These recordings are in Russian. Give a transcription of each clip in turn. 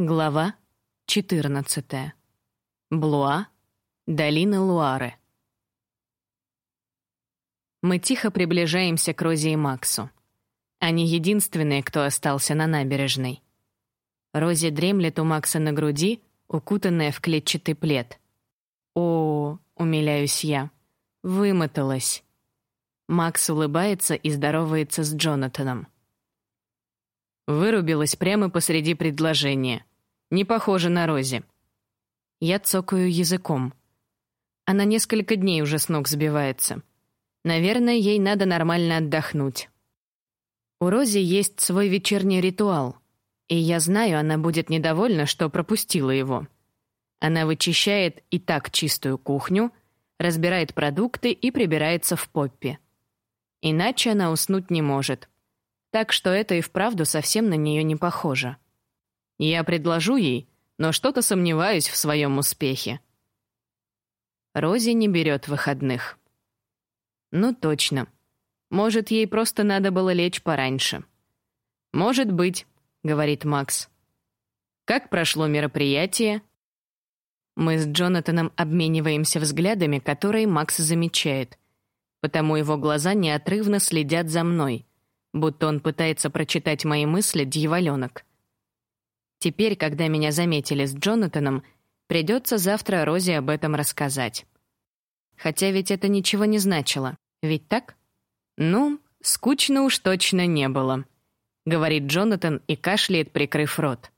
Глава 14. Блуа, долина Луары. Мы тихо приближаемся к Розе и Максу. Они единственные, кто остался на набережной. Рози дремлет у Макса на груди, укутанная в клетчатый плед. О, умиляюсь я. Вымоталась. Макс улыбается и здоровается с Джонатаном. Вырубилась прямо посреди предложения. Не похоже на Рози. Я цокаю языком. Она несколько дней уже с ног сбивается. Наверное, ей надо нормально отдохнуть. У Рози есть свой вечерний ритуал, и я знаю, она будет недовольна, что пропустила его. Она вычищает и так чистую кухню, разбирает продукты и прибирается в поппе. Иначе она уснуть не может. Так что это и вправду совсем на нее не похоже. Я предложу ей, но что-то сомневаюсь в своем успехе. Рози не берет выходных. Ну точно. Может, ей просто надо было лечь пораньше. Может быть, говорит Макс. Как прошло мероприятие? Мы с Джонатаном обмениваемся взглядами, которые Макс замечает, потому его глаза неотрывно следят за мной, будто он пытается прочитать мои мысли дьяволёнок. Теперь, когда меня заметили с Джонатаном, придется завтра Розе об этом рассказать. Хотя ведь это ничего не значило. Ведь так? Ну, скучно уж точно не было, говорит Джонатан и кашляет, прикрыв рот.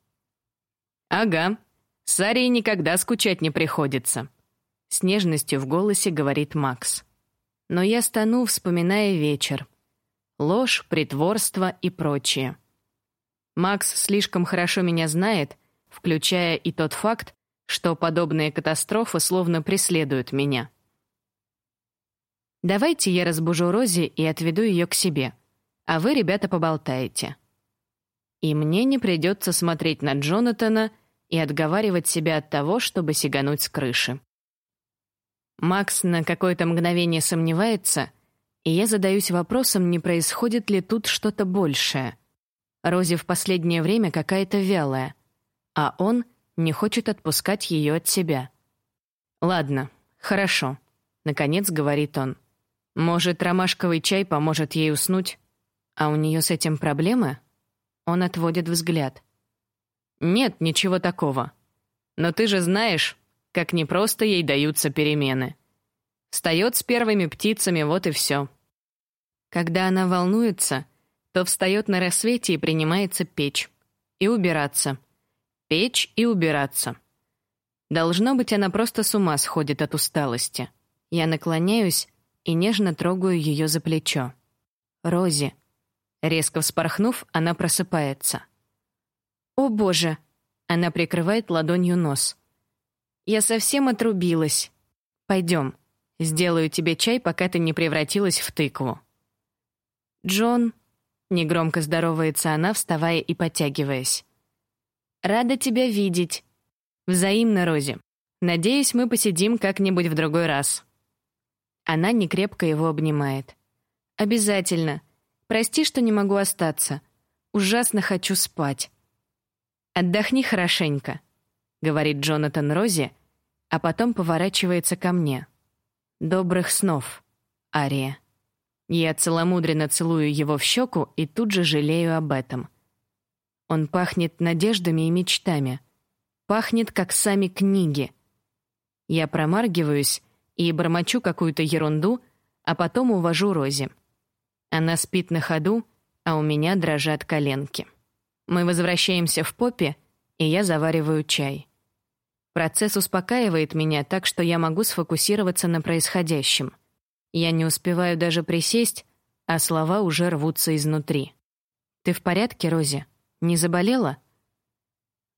Ага. С Арией никогда скучать не приходится, с нежностью в голосе говорит Макс. Но я стану, вспоминая вечер. Ложь, притворство и прочее. Макс слишком хорошо меня знает, включая и тот факт, что подобные катастрофы словно преследуют меня. Давайте я разбужу Рози и отведу ее к себе, а вы, ребята, поболтаете. И мне не придется смотреть на Джонатана и отговаривать себя от того, чтобы сигануть с крыши. Макс на какое-то мгновение сомневается, и я задаюсь вопросом, не происходит ли тут что-то большее. Рози в последнее время какая-то вялая, а он не хочет отпускать ее от себя. Ладно, хорошо, наконец говорит он. Может, ромашковый чай поможет ей уснуть? А у нее с этим проблемы? Он отводит взгляд. Нет, ничего такого. Но ты же знаешь, как непросто ей даются перемены. Встает с первыми птицами, вот и все. Когда она волнуется, то встает на рассвете и принимается печь. И убираться. Печь и убираться. Должно быть, она просто с ума сходит от усталости. Я наклоняюсь и нежно трогаю ее за плечо. «Рози». Резко вспорхнув, она просыпается. «О, боже!» Она прикрывает ладонью нос. «Я совсем отрубилась. Пойдем. Сделаю тебе чай, пока ты не превратилась в тыкву». «Джон...» Негромко здоровается она, вставая и подтягиваясь. «Рада тебя видеть. Взаимно, Рози. Надеюсь, мы посидим как-нибудь в другой раз». Она некрепко его обнимает. «Обязательно. Прости, что не могу остаться. Ужасно хочу спать». «Отдохни хорошенько», — говорит Джонатан Рози, а потом поворачивается ко мне. «Добрых снов, Ария». Я целомудренно целую его в щеку и тут же жалею об этом. Он пахнет надеждами и мечтами. Пахнет, как сами книги. Я промаргиваюсь и бормочу какую-то ерунду, а потом увожу Рози. Она спит на ходу, а у меня дрожат коленки. Мы возвращаемся в попе, и я завариваю чай. Процесс успокаивает меня так, что я могу сфокусироваться на происходящем. Я не успеваю даже присесть, а слова уже рвутся изнутри. «Ты в порядке, Рози? Не заболела?»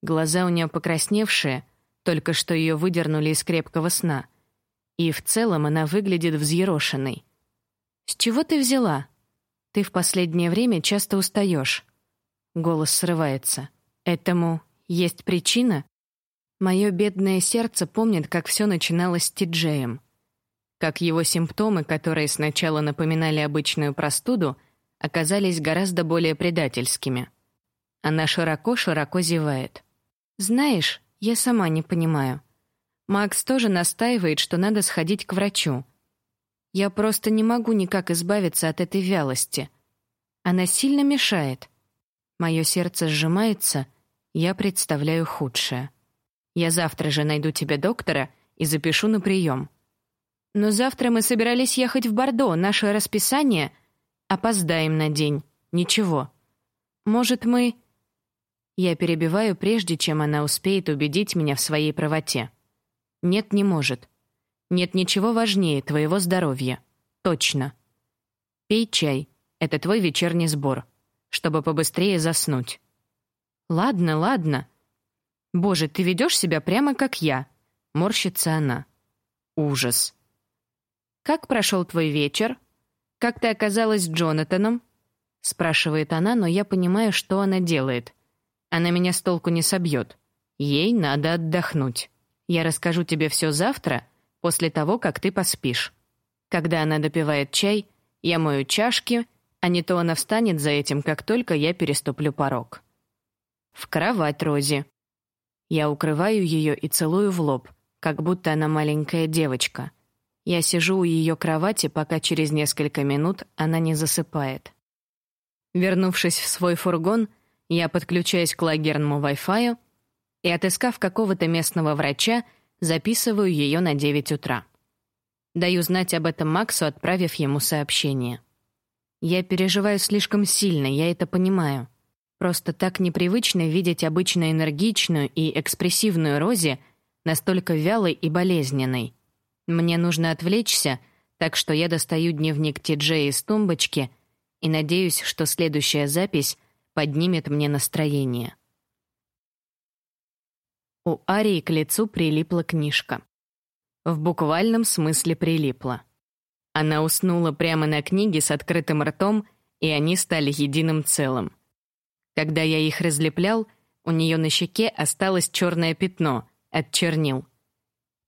Глаза у нее покрасневшие, только что ее выдернули из крепкого сна. И в целом она выглядит взъерошенной. «С чего ты взяла? Ты в последнее время часто устаешь». Голос срывается. «Этому есть причина?» Мое бедное сердце помнит, как все начиналось с Тиджеем как его симптомы, которые сначала напоминали обычную простуду, оказались гораздо более предательскими. Она широко-широко зевает. Знаешь, я сама не понимаю. Макс тоже настаивает, что надо сходить к врачу. Я просто не могу никак избавиться от этой вялости. Она сильно мешает. Мое сердце сжимается, я представляю худшее. Я завтра же найду тебе доктора и запишу на прием. Но завтра мы собирались ехать в Бордо, наше расписание опоздаем на день. Ничего. Может, мы Я перебиваю прежде, чем она успеет убедить меня в своей правоте. Нет, не может. Нет ничего важнее твоего здоровья. Точно. Пей чай. Это твой вечерний сбор, чтобы побыстрее заснуть. Ладно, ладно. Боже, ты ведешь себя прямо как я. Морщится она. Ужас. Как прошел твой вечер? Как ты оказалась с Джонатаном? спрашивает она, но я понимаю, что она делает. Она меня с толку не собьет. Ей надо отдохнуть. Я расскажу тебе все завтра, после того, как ты поспишь. Когда она допивает чай, я мою чашки, а не то она встанет за этим, как только я переступлю порог. В кровать, Рози. Я укрываю ее и целую в лоб, как будто она маленькая девочка. Я сижу у ее кровати, пока через несколько минут она не засыпает. Вернувшись в свой фургон, я подключаюсь к лагерному Wi-Fi и, отыскав какого-то местного врача, записываю ее на 9 утра. Даю знать об этом Максу, отправив ему сообщение. Я переживаю слишком сильно, я это понимаю. Просто так непривычно видеть обычно энергичную и экспрессивную Рози настолько вялой и болезненной. Мне нужно отвлечься, так что я достаю дневник Ти-Джей из тумбочки и надеюсь, что следующая запись поднимет мне настроение. У Арии к лицу прилипла книжка. В буквальном смысле прилипла. Она уснула прямо на книге с открытым ртом, и они стали единым целым. Когда я их разлеплял, у нее на щеке осталось черное пятно от чернил.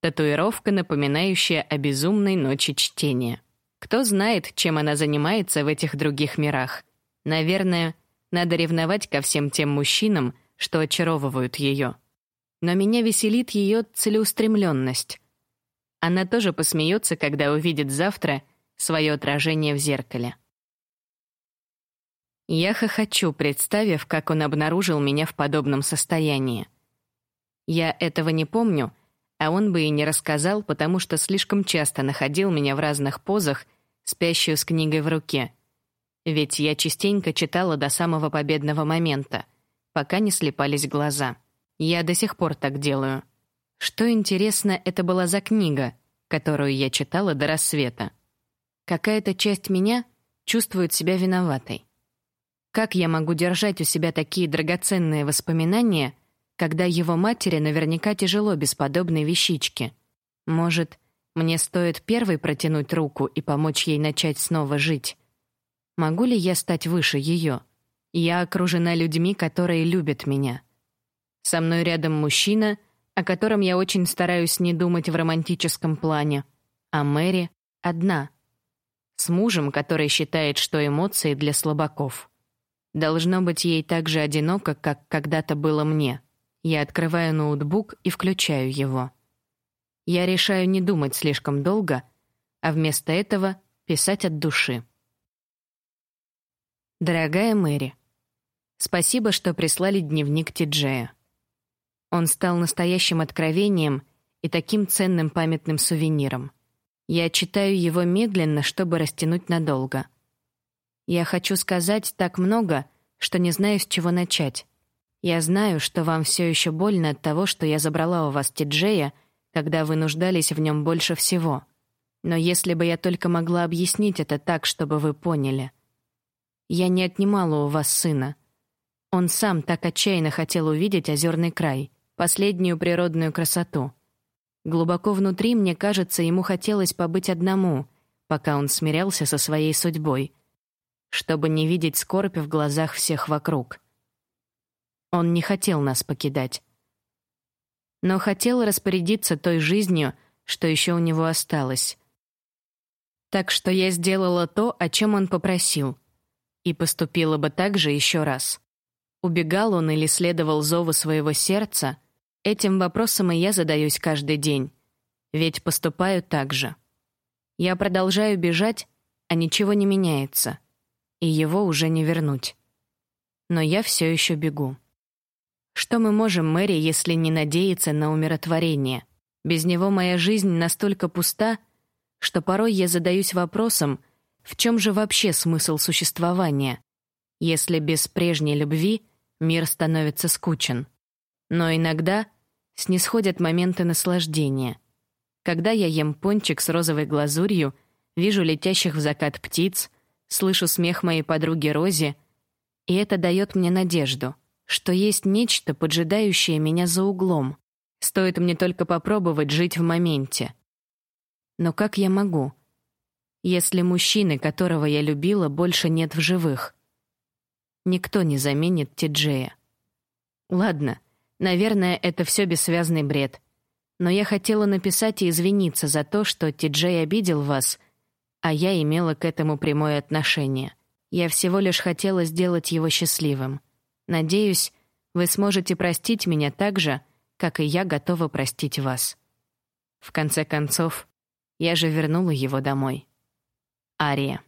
Татуировка, напоминающая о безумной ночи чтения. Кто знает, чем она занимается в этих других мирах. Наверное, надо ревновать ко всем тем мужчинам, что очаровывают ее но меня веселит ее целеустремленность. Она тоже посмеется, когда увидит завтра свое отражение в зеркале. Я хохочу, представив, как он обнаружил меня в подобном состоянии. Я этого не помню, а он бы и не рассказал, потому что слишком часто находил меня в разных позах, спящую с книгой в руке. Ведь я частенько читала до самого победного момента, пока не слепались глаза. Я до сих пор так делаю. Что интересно, это была за книга, которую я читала до рассвета. Какая-то часть меня чувствует себя виноватой. Как я могу держать у себя такие драгоценные воспоминания, когда его матери наверняка тяжело без подобной вещички? Может, мне стоит первой протянуть руку и помочь ей начать снова жить? Могу ли я стать выше ее? Я окружена людьми, которые любят меня. Со мной рядом мужчина, о котором я очень стараюсь не думать в романтическом плане, а Мэри одна. С мужем, который считает, что эмоции для слабаков. Должно быть ей так же одиноко, как когда-то было мне. Я открываю ноутбук и включаю его. Я решаю не думать слишком долго, а вместо этого писать от души. Дорогая Мэри, спасибо, что прислали дневник Тиджея. Он стал настоящим откровением и таким ценным памятным сувениром. Я читаю его медленно, чтобы растянуть надолго. Я хочу сказать так много, что не знаю, с чего начать. Я знаю, что вам все еще больно от того, что я забрала у вас Тиджея, когда вы нуждались в нем больше всего. Но если бы я только могла объяснить это так, чтобы вы поняли. Я не отнимала у вас сына. Он сам так отчаянно хотел увидеть озерный край последнюю природную красоту. Глубоко внутри, мне кажется, ему хотелось побыть одному, пока он смирялся со своей судьбой, чтобы не видеть скорбь в глазах всех вокруг. Он не хотел нас покидать, но хотел распорядиться той жизнью, что еще у него осталось. Так что я сделала то, о чем он попросил, и поступила бы так же еще раз. Убегал он или следовал зову своего сердца — Этим вопросом и я задаюсь каждый день, ведь поступаю так же. Я продолжаю бежать, а ничего не меняется, и его уже не вернуть. Но я все еще бегу. Что мы можем, Мэри, если не надеяться на умиротворение? Без него моя жизнь настолько пуста, что порой я задаюсь вопросом, в чем же вообще смысл существования, если без прежней любви мир становится скучен. Но иногда снисходят моменты наслаждения — когда я ем пончик с розовой глазурью, вижу летящих в закат птиц, слышу смех моей подруги Рози, и это дает мне надежду, что есть нечто, поджидающее меня за углом. Стоит мне только попробовать жить в моменте. Но как я могу, если мужчины, которого я любила, больше нет в живых? Никто не заменит Тиджея. Ладно, наверное, это все бессвязный бред но я хотела написать и извиниться за то, что Ти-Джей обидел вас, а я имела к этому прямое отношение. Я всего лишь хотела сделать его счастливым. Надеюсь, вы сможете простить меня так же, как и я готова простить вас. В конце концов, я же вернула его домой. Ария.